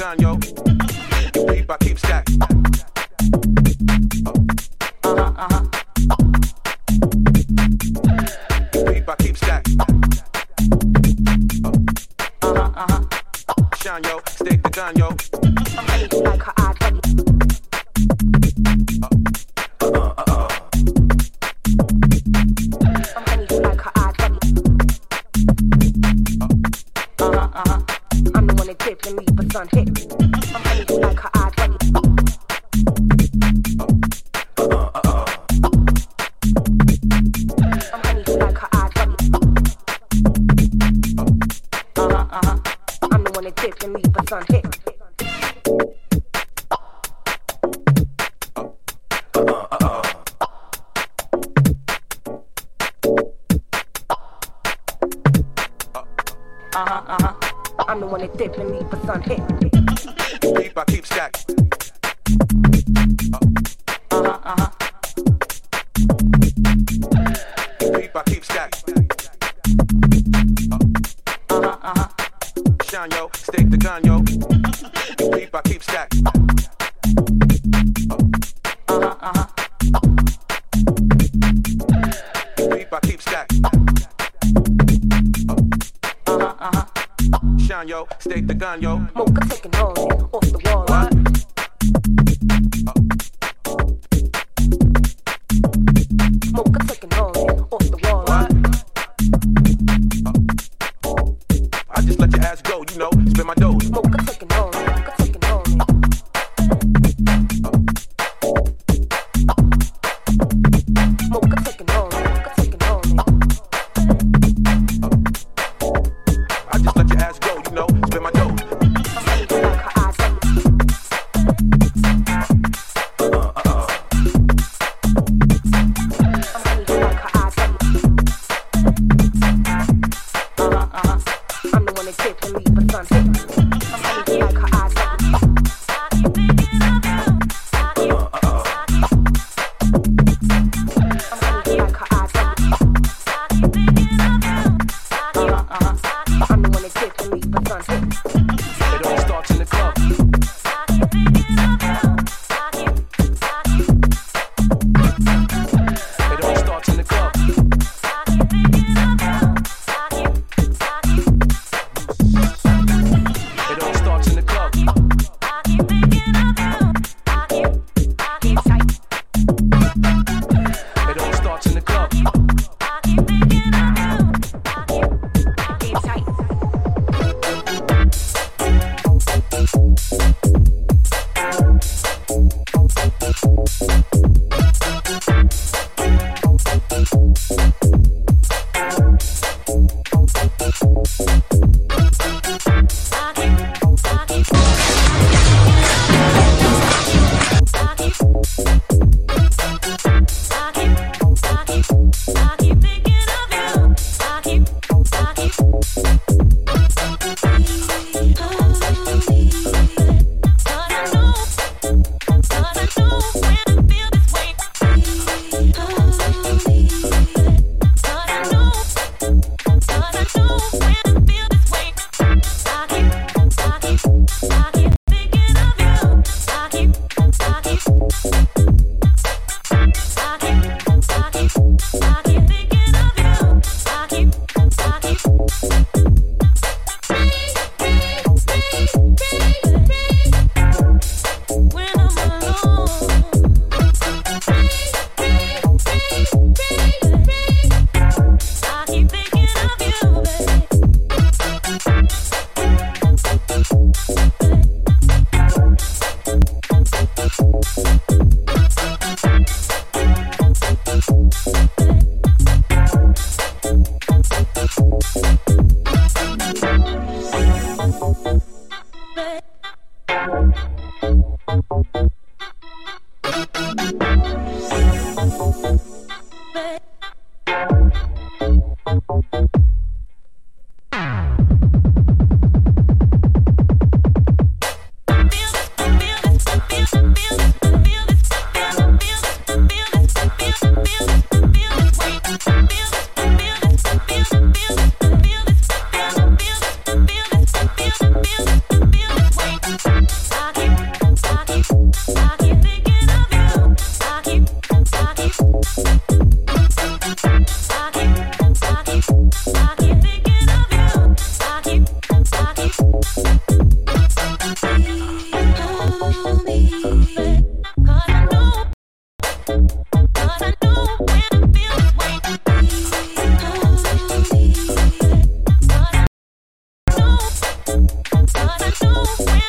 gun, yo. I keep stack. Uh-huh, uh-huh. I keep stack. Uh-huh, uh-huh. Shine, yo. Stick the gun, yo. Uh-huh, leave a sun hit. I'm ready I'm the one that dip and leave a sun hit. Keep, I keep stack. Uh-huh, uh-huh. Keep, I keep stack. Uh-huh, uh-huh. Shine, yo. Stick the gun, yo. Keep, I keep stack. Uh-huh, the gun, yo. Mocha taking hold off the wall. What? Mocha taking hold off the wall. What? I just let your ass go, you know. Spin my dough. Mocha taking Doesn't know